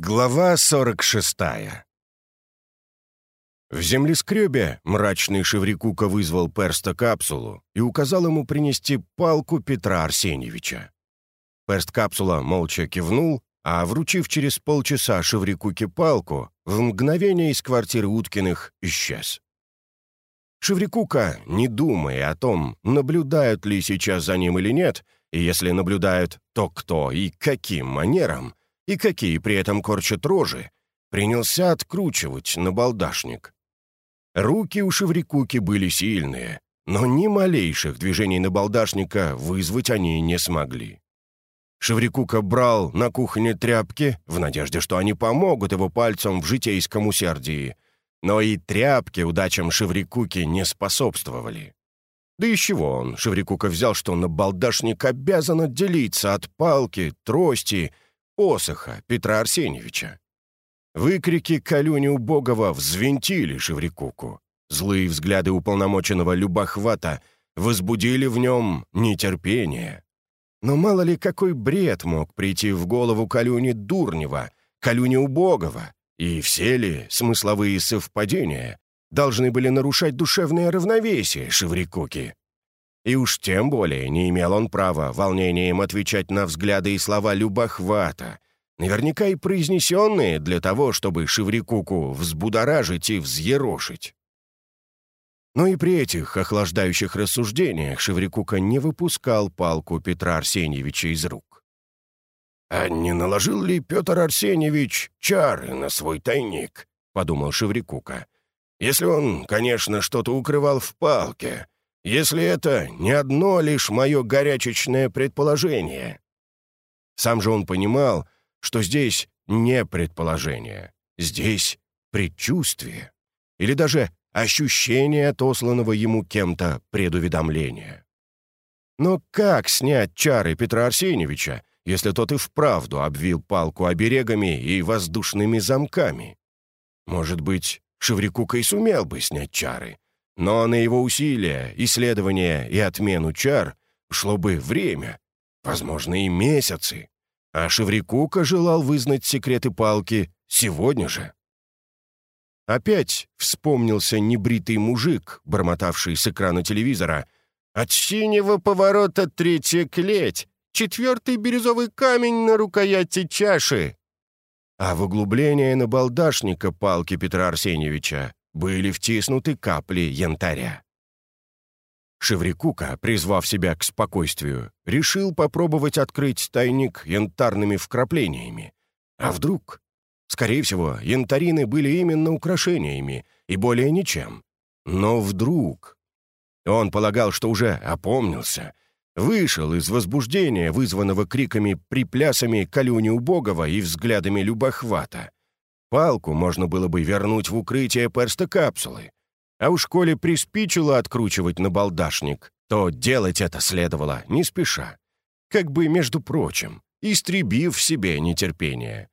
Глава 46 В землескребе мрачный Шеврикука вызвал Перста капсулу и указал ему принести палку Петра Арсеньевича. Перст капсула молча кивнул, а, вручив через полчаса Шеврикуке палку, в мгновение из квартиры Уткиных исчез. Шеврикука, не думая о том, наблюдают ли сейчас за ним или нет, и если наблюдают, то кто и каким манером, и какие при этом корчат рожи, принялся откручивать на балдашник. Руки у Шеврикуки были сильные, но ни малейших движений на балдашника вызвать они не смогли. Шеврикука брал на кухне тряпки в надежде, что они помогут его пальцам в житейском усердии, но и тряпки удачам Шеврикуки не способствовали. Да из чего он, Шеврикука, взял, что на балдашник обязан отделиться от палки, трости — посоха Петра Арсеньевича. Выкрики Калюни Убогова взвинтили Шеврикуку. Злые взгляды уполномоченного Любохвата возбудили в нем нетерпение. Но мало ли какой бред мог прийти в голову Калюни Дурнева, Калюни Убогова, и все ли смысловые совпадения должны были нарушать душевное равновесие Шеврикуки. И уж тем более не имел он права волнением отвечать на взгляды и слова любохвата, наверняка и произнесенные для того, чтобы Шеврикуку взбудоражить и взъерошить. Но и при этих охлаждающих рассуждениях Шеврикука не выпускал палку Петра Арсеньевича из рук. «А не наложил ли Петр Арсеньевич чары на свой тайник?» — подумал Шеврикука. «Если он, конечно, что-то укрывал в палке, если это не одно лишь мое горячечное предположение. Сам же он понимал, что здесь не предположение, здесь предчувствие или даже ощущение отосланного ему кем-то предуведомления. Но как снять чары Петра Арсеньевича, если тот и вправду обвил палку оберегами и воздушными замками? Может быть, Шеврикука и сумел бы снять чары, но на его усилия, исследования и отмену чар шло бы время, возможно, и месяцы. А Шеврикука желал вызнать секреты палки сегодня же. Опять вспомнился небритый мужик, бормотавший с экрана телевизора. «От синего поворота третья клеть, четвертый бирюзовый камень на рукояти чаши». А в углубление на балдашника палки Петра Арсеньевича были втиснуты капли янтаря. Шеврикука, призвав себя к спокойствию, решил попробовать открыть тайник янтарными вкраплениями. А вдруг? Скорее всего, янтарины были именно украшениями и более ничем. Но вдруг... Он полагал, что уже опомнился, вышел из возбуждения, вызванного криками, приплясами Калюни Убогова и взглядами Любохвата, Палку можно было бы вернуть в укрытие перста капсулы. А уж коли приспичило откручивать на балдашник, то делать это следовало не спеша. Как бы, между прочим, истребив в себе нетерпение.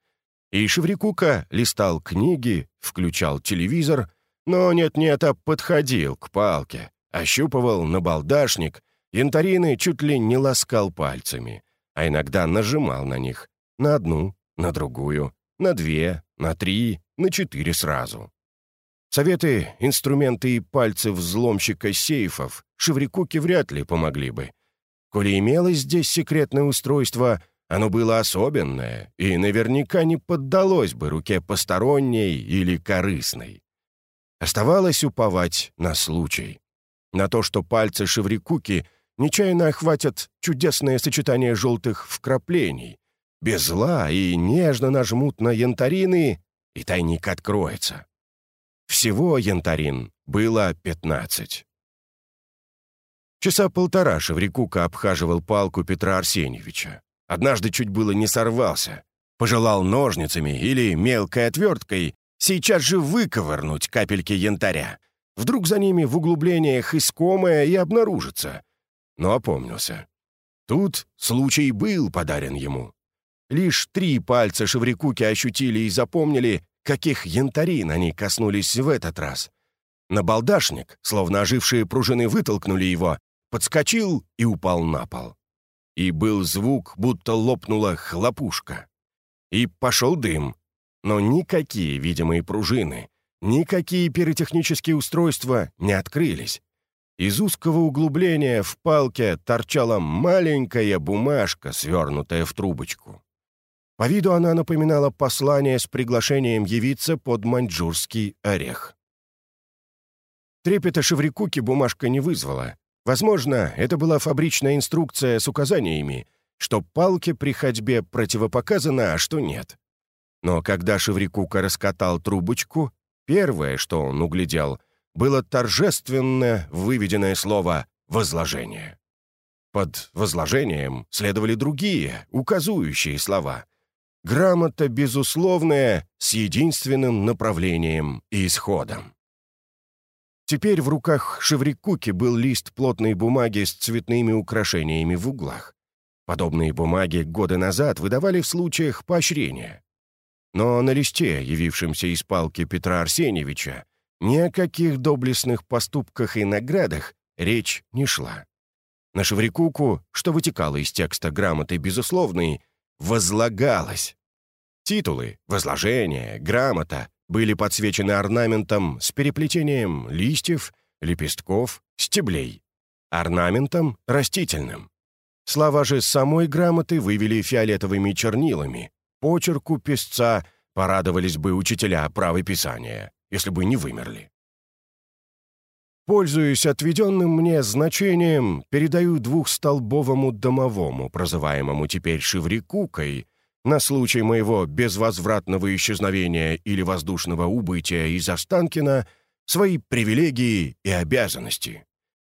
И Шеврикука листал книги, включал телевизор, но нет-нет, а подходил к палке, ощупывал на балдашник, янтарины чуть ли не ласкал пальцами, а иногда нажимал на них, на одну, на другую, на две, на три, на четыре сразу. Советы, инструменты и пальцы взломщика сейфов Шеврикуке вряд ли помогли бы. Коли имелось здесь секретное устройство, оно было особенное и наверняка не поддалось бы руке посторонней или корыстной. Оставалось уповать на случай. На то, что пальцы Шеврикуки нечаянно охватят чудесное сочетание желтых вкраплений, без зла и нежно нажмут на янтарины, и тайник откроется. Всего янтарин было пятнадцать. Часа полтора Шеврикука обхаживал палку Петра Арсеньевича. Однажды чуть было не сорвался. Пожелал ножницами или мелкой отверткой сейчас же выковырнуть капельки янтаря. Вдруг за ними в углублениях искомое и обнаружится. Но опомнился. Тут случай был подарен ему. Лишь три пальца Шеврикуки ощутили и запомнили, каких янтарин они коснулись в этот раз. На балдашник, словно ожившие пружины вытолкнули его, подскочил и упал на пол. И был звук, будто лопнула хлопушка. И пошел дым, но никакие видимые пружины, никакие пиротехнические устройства не открылись. Из узкого углубления в палке торчала маленькая бумажка, свернутая в трубочку. По виду она напоминала послание с приглашением явиться под маньчжурский орех. Трепета Шеврикуки бумажка не вызвала. Возможно, это была фабричная инструкция с указаниями, что палки при ходьбе противопоказано, а что нет. Но когда Шеврикука раскатал трубочку, первое, что он углядел, было торжественно выведенное слово «возложение». Под «возложением» следовали другие, указующие слова. Грамота безусловная с единственным направлением и исходом. Теперь в руках Шеврикуки был лист плотной бумаги с цветными украшениями в углах. Подобные бумаги годы назад выдавали в случаях поощрения. Но на листе, явившемся из палки Петра Арсеньевича, ни о каких доблестных поступках и наградах речь не шла. На Шеврикуку, что вытекало из текста грамоты безусловной, возлагалось. Титулы, возложения, грамота были подсвечены орнаментом с переплетением листьев, лепестков, стеблей. Орнаментом растительным. Слова же самой грамоты вывели фиолетовыми чернилами. Почерку песца порадовались бы учителя правописания, если бы не вымерли. Пользуясь отведенным мне значением, передаю двухстолбовому домовому, прозываемому теперь Шеврикукой, на случай моего безвозвратного исчезновения или воздушного убытия из Останкина, свои привилегии и обязанности.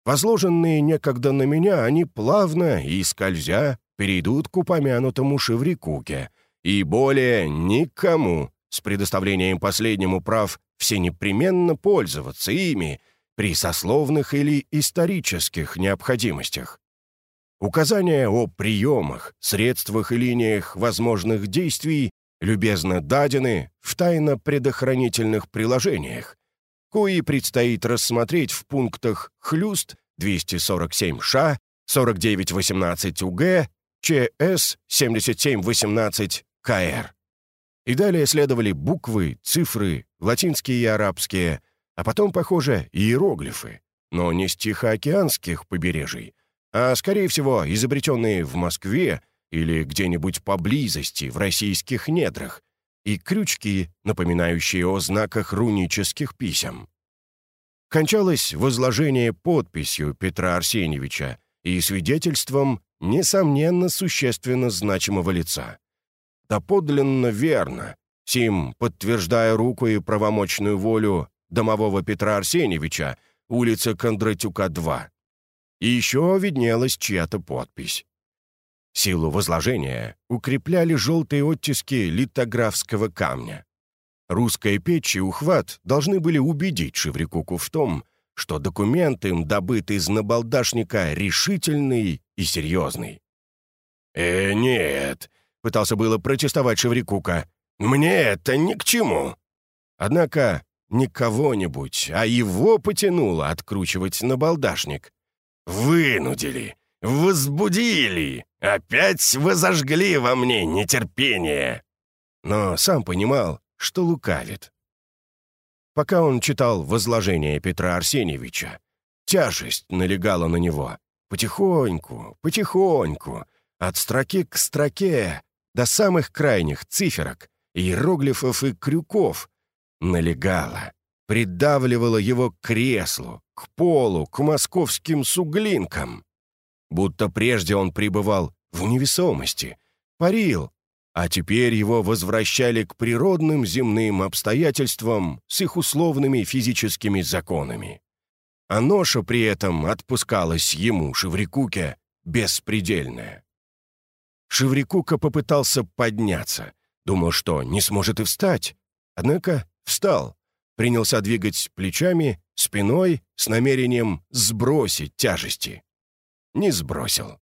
Возложенные некогда на меня, они плавно и скользя перейдут к упомянутому Шеврикуке, и более никому с предоставлением последнему прав все непременно пользоваться ими при сословных или исторических необходимостях. Указания о приемах, средствах и линиях возможных действий любезно дадены в тайно-предохранительных приложениях, кои предстоит рассмотреть в пунктах «Хлюст» 247-ША, 4918-УГ, ЧС 7718-КР. И далее следовали буквы, цифры, латинские и арабские, а потом, похоже, иероглифы, но не с Тихоокеанских побережий, а, скорее всего, изобретенные в Москве или где-нибудь поблизости в российских недрах, и крючки, напоминающие о знаках рунических писем. Кончалось возложение подписью Петра Арсеньевича и свидетельством, несомненно, существенно значимого лица. Да подлинно верно, сим, подтверждая руку и правомочную волю домового Петра Арсеньевича, улица Кондратюка, 2. И еще виднелась чья-то подпись. Силу возложения укрепляли желтые оттиски литографского камня. Русская печь и ухват должны были убедить Шеврикуку в том, что документ им добыт из набалдашника решительный и серьезный. «Э, нет», — пытался было протестовать Шеврикука, — «мне это ни к чему». Однако не кого-нибудь, а его потянуло откручивать набалдашник. Вынудили, возбудили, опять возожгли во мне нетерпение. Но сам понимал, что лукавит. Пока он читал возложение Петра Арсеньевича, тяжесть налегала на него. Потихоньку, потихоньку, от строки к строке, до самых крайних циферок, иероглифов и крюков, налегала, придавливала его к креслу, к полу, к московским суглинкам. Будто прежде он пребывал в невесомости, парил, а теперь его возвращали к природным земным обстоятельствам с их условными физическими законами. А ноша при этом отпускалась ему, Шеврикуке, беспредельная. Шеврикука попытался подняться, думал, что не сможет и встать, однако встал, принялся двигать плечами, спиной с намерением сбросить тяжести. Не сбросил.